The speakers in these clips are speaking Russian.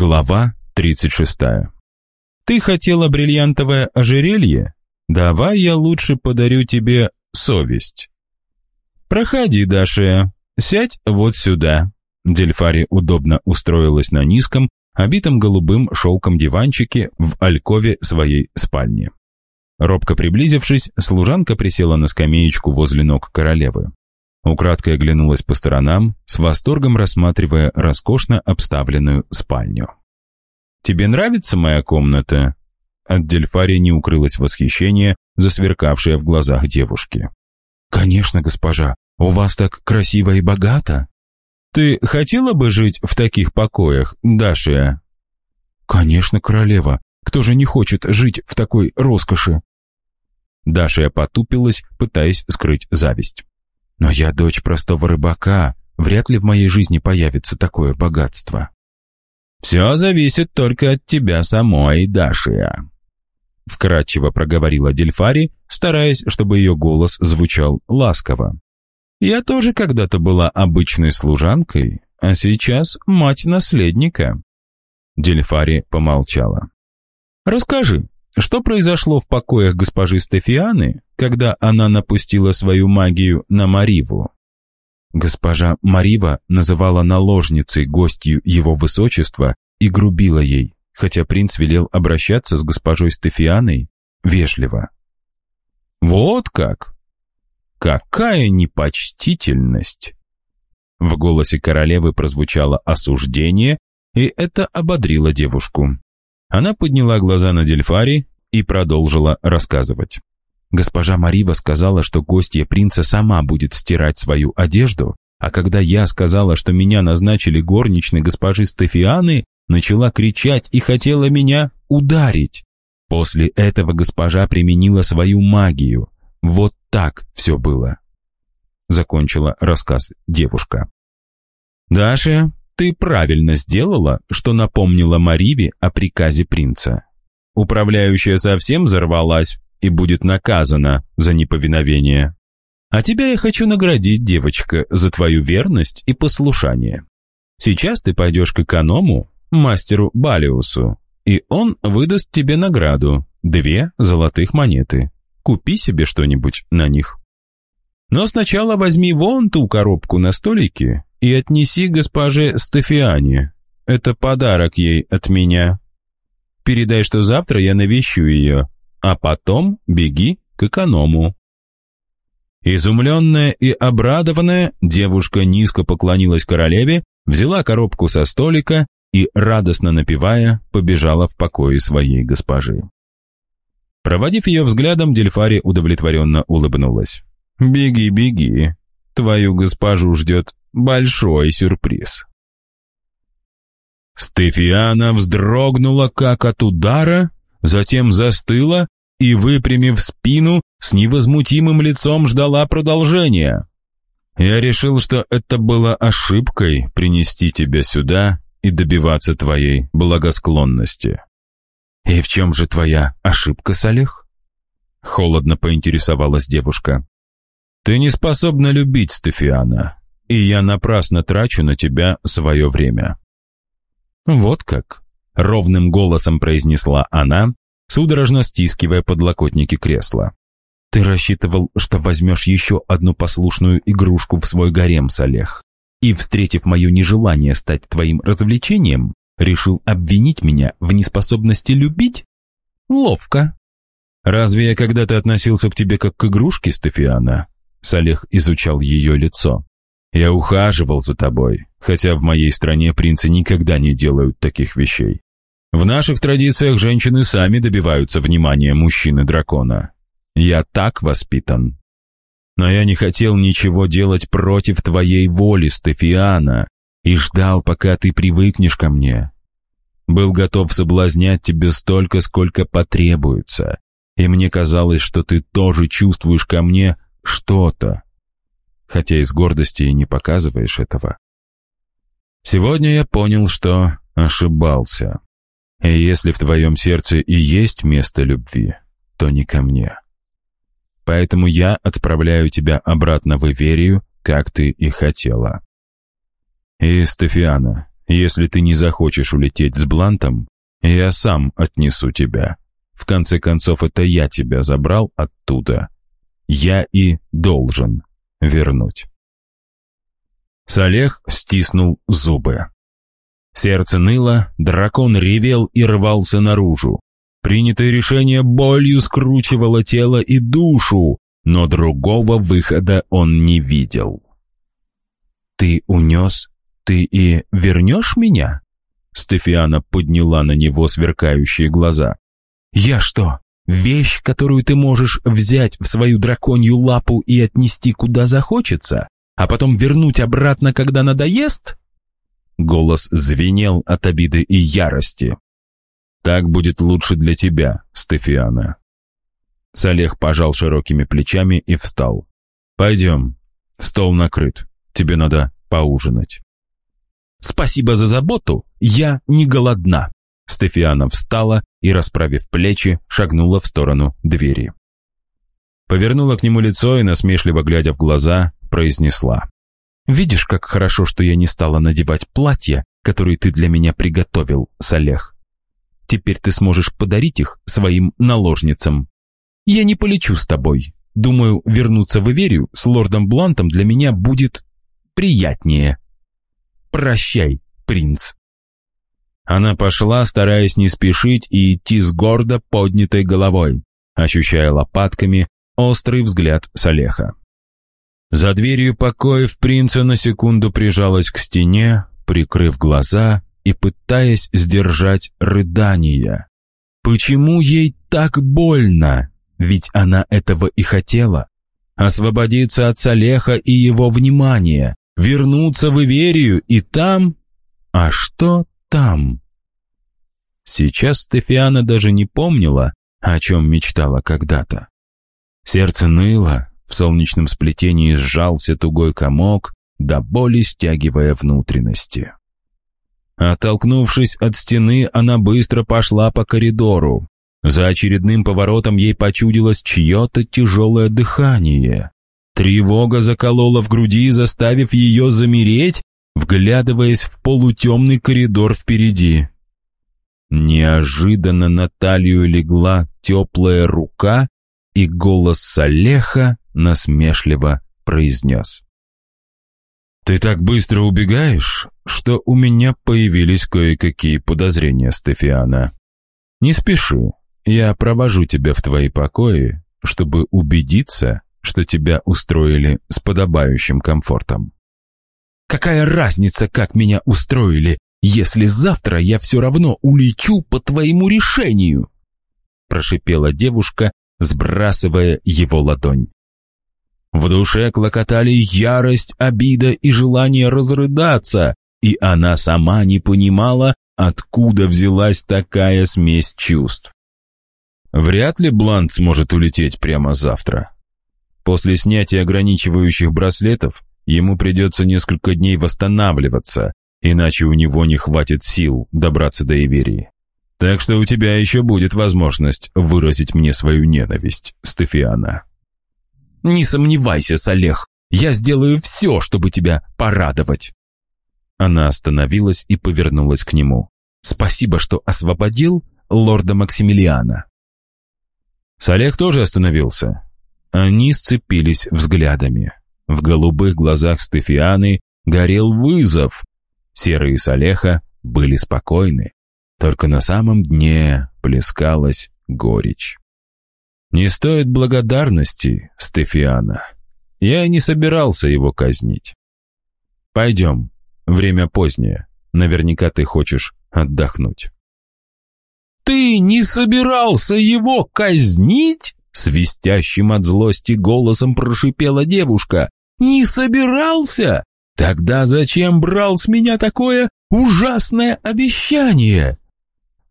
Глава 36. «Ты хотела бриллиантовое ожерелье? Давай я лучше подарю тебе совесть». «Проходи, Даша, сядь вот сюда». Дельфари удобно устроилась на низком, обитом голубым шелком диванчике в алькове своей спальни. Робко приблизившись, служанка присела на скамеечку возле ног королевы. Украдкой оглянулась по сторонам, с восторгом рассматривая роскошно обставленную спальню. «Тебе нравится моя комната?» От Дельфари не укрылось восхищение, засверкавшее в глазах девушки. «Конечно, госпожа, у вас так красиво и богато». «Ты хотела бы жить в таких покоях, Дашия?» «Конечно, королева. Кто же не хочет жить в такой роскоши?» Дашия потупилась, пытаясь скрыть зависть. Но я дочь простого рыбака, вряд ли в моей жизни появится такое богатство. «Все зависит только от тебя самой, Дашия», — вкратчиво проговорила Дельфари, стараясь, чтобы ее голос звучал ласково. «Я тоже когда-то была обычной служанкой, а сейчас мать наследника». Дельфари помолчала. «Расскажи, что произошло в покоях госпожи Стефианы, когда она напустила свою магию на Мариву? Госпожа Марива называла наложницей гостью его высочества и грубила ей, хотя принц велел обращаться с госпожой Стефианой вежливо. «Вот как! Какая непочтительность!» В голосе королевы прозвучало осуждение, и это ободрило девушку. Она подняла глаза на Дельфари и продолжила рассказывать. Госпожа Марива сказала, что гостья принца сама будет стирать свою одежду, а когда я сказала, что меня назначили горничной госпожи Стефианы, начала кричать и хотела меня ударить. После этого госпожа применила свою магию. Вот так все было. Закончила рассказ девушка. «Даша, ты правильно сделала, что напомнила Мариве о приказе принца. Управляющая совсем взорвалась и будет наказана за неповиновение. А тебя я хочу наградить, девочка, за твою верность и послушание. Сейчас ты пойдешь к эконому, мастеру Балиусу, и он выдаст тебе награду – две золотых монеты. Купи себе что-нибудь на них. Но сначала возьми вон ту коробку на столике и отнеси госпоже Стефиане. Это подарок ей от меня. Передай, что завтра я навещу ее, а потом беги к эконому». Изумленная и обрадованная, девушка низко поклонилась королеве, взяла коробку со столика и, радостно напевая, побежала в покое своей госпожи. Проводив ее взглядом, Дельфари удовлетворенно улыбнулась. «Беги, беги, твою госпожу ждет большой сюрприз». Стефиана вздрогнула как от удара, затем застыла и, выпрямив спину, с невозмутимым лицом ждала продолжения. «Я решил, что это было ошибкой принести тебя сюда и добиваться твоей благосклонности». «И в чем же твоя ошибка, Салих?» Холодно поинтересовалась девушка. «Ты не способна любить Стефиана, и я напрасно трачу на тебя свое время. «Вот как?» — ровным голосом произнесла она, судорожно стискивая подлокотники кресла. «Ты рассчитывал, что возьмешь еще одну послушную игрушку в свой гарем, Салех, и, встретив мое нежелание стать твоим развлечением, решил обвинить меня в неспособности любить? Ловко!» «Разве я когда-то относился к тебе как к игрушке, Стефиана?» Салех изучал ее лицо. Я ухаживал за тобой, хотя в моей стране принцы никогда не делают таких вещей. В наших традициях женщины сами добиваются внимания мужчины-дракона. Я так воспитан. Но я не хотел ничего делать против твоей воли, Стефиана, и ждал, пока ты привыкнешь ко мне. Был готов соблазнять тебя столько, сколько потребуется, и мне казалось, что ты тоже чувствуешь ко мне что-то, хотя из гордости и не показываешь этого. Сегодня я понял, что ошибался. И если в твоем сердце и есть место любви, то не ко мне. Поэтому я отправляю тебя обратно в Иверию, как ты и хотела. И, Стефиана, Если ты не захочешь улететь с Блантом, я сам отнесу тебя. В конце концов, это я тебя забрал оттуда. Я и должен вернуть. Салех стиснул зубы. Сердце ныло, дракон ревел и рвался наружу. Принятое решение болью скручивало тело и душу, но другого выхода он не видел. «Ты унес? Ты и вернешь меня?» Стефиана подняла на него сверкающие глаза. «Я что, вещь, которую ты можешь взять в свою драконью лапу и отнести куда захочется, а потом вернуть обратно, когда надоест?» Голос звенел от обиды и ярости. «Так будет лучше для тебя, Стефиана». Салех пожал широкими плечами и встал. «Пойдем. Стол накрыт. Тебе надо поужинать». «Спасибо за заботу. Я не голодна». Стефиана встала и, расправив плечи, шагнула в сторону двери. Повернула к нему лицо и, насмешливо глядя в глаза, произнесла. «Видишь, как хорошо, что я не стала надевать платья, которые ты для меня приготовил, Салех. Теперь ты сможешь подарить их своим наложницам. Я не полечу с тобой. Думаю, вернуться в Иверию с лордом Блантом для меня будет приятнее. Прощай, принц». Она пошла, стараясь не спешить и идти с гордо поднятой головой, ощущая лопатками острый взгляд Салеха. За дверью покоев принца на секунду прижалась к стене, прикрыв глаза и пытаясь сдержать рыдания. Почему ей так больно? Ведь она этого и хотела. Освободиться от Салеха и его внимания, вернуться в Иверию и там... А что там? Сейчас Стефиана даже не помнила, о чем мечтала когда-то. Сердце ныло, в солнечном сплетении сжался тугой комок, до боли стягивая внутренности. Оттолкнувшись от стены, она быстро пошла по коридору. За очередным поворотом ей почудилось чье-то тяжелое дыхание. Тревога заколола в груди, заставив ее замереть, вглядываясь в полутемный коридор впереди. Неожиданно на талию легла теплая рука, и голос Салеха насмешливо произнес. «Ты так быстро убегаешь, что у меня появились кое-какие подозрения, Стефиана. Не спеши, я провожу тебя в твои покои, чтобы убедиться, что тебя устроили с подобающим комфортом». «Какая разница, как меня устроили, если завтра я все равно улечу по твоему решению?» прошипела девушка, сбрасывая его ладонь. В душе клокотали ярость, обида и желание разрыдаться, и она сама не понимала, откуда взялась такая смесь чувств. Вряд ли Блант сможет улететь прямо завтра. После снятия ограничивающих браслетов ему придется несколько дней восстанавливаться, иначе у него не хватит сил добраться до Иверии. Так что у тебя еще будет возможность выразить мне свою ненависть, Стефиана. Не сомневайся, Салех, я сделаю все, чтобы тебя порадовать. Она остановилась и повернулась к нему. Спасибо, что освободил лорда Максимилиана. Салех тоже остановился. Они сцепились взглядами. В голубых глазах Стефианы горел вызов. Серые Салеха были спокойны. Только на самом дне плескалась горечь. «Не стоит благодарности, Стефиана. Я не собирался его казнить. Пойдем, время позднее. Наверняка ты хочешь отдохнуть». «Ты не собирался его казнить?» Свистящим от злости голосом прошипела девушка. «Не собирался? Тогда зачем брал с меня такое ужасное обещание?»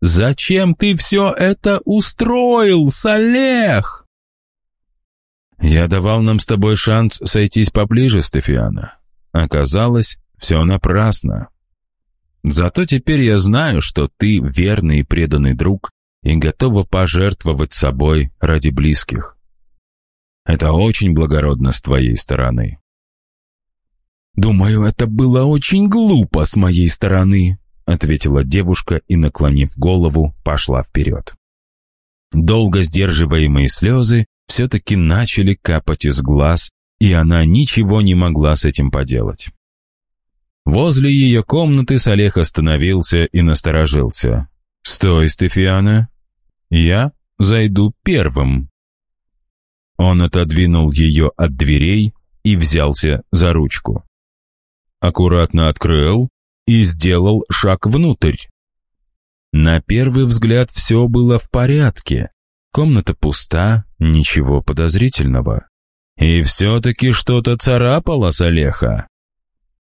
Зачем ты все это устроил, Салех?» «Я давал нам с тобой шанс сойтись поближе, Стефиана. Оказалось, все напрасно. Зато теперь я знаю, что ты верный и преданный друг и готова пожертвовать собой ради близких. Это очень благородно с твоей стороны». «Думаю, это было очень глупо с моей стороны», ответила девушка и, наклонив голову, пошла вперед. Долго сдерживаемые слезы все-таки начали капать из глаз, и она ничего не могла с этим поделать. Возле ее комнаты Салех остановился и насторожился. «Стой, Стефиана! Я зайду первым!» Он отодвинул ее от дверей и взялся за ручку. Аккуратно открыл и сделал шаг внутрь. На первый взгляд все было в порядке. Комната пуста, ничего подозрительного. И все-таки что-то царапало Салеха.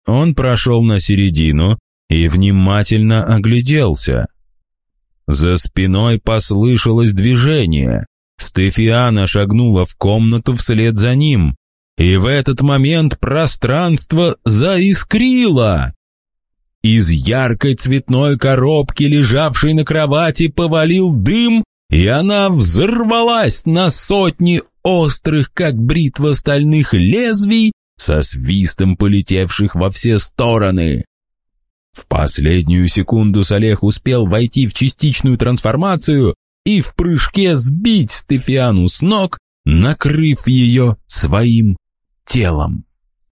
Он прошел на середину и внимательно огляделся. За спиной послышалось движение. Стефиана шагнула в комнату вслед за ним, и в этот момент пространство заискрило. Из яркой цветной коробки, лежавшей на кровати, повалил дым, и она взорвалась на сотни острых, как бритва стальных лезвий, со свистом полетевших во все стороны. В последнюю секунду Салех успел войти в частичную трансформацию и в прыжке сбить Стефиану с ног, накрыв ее своим телом.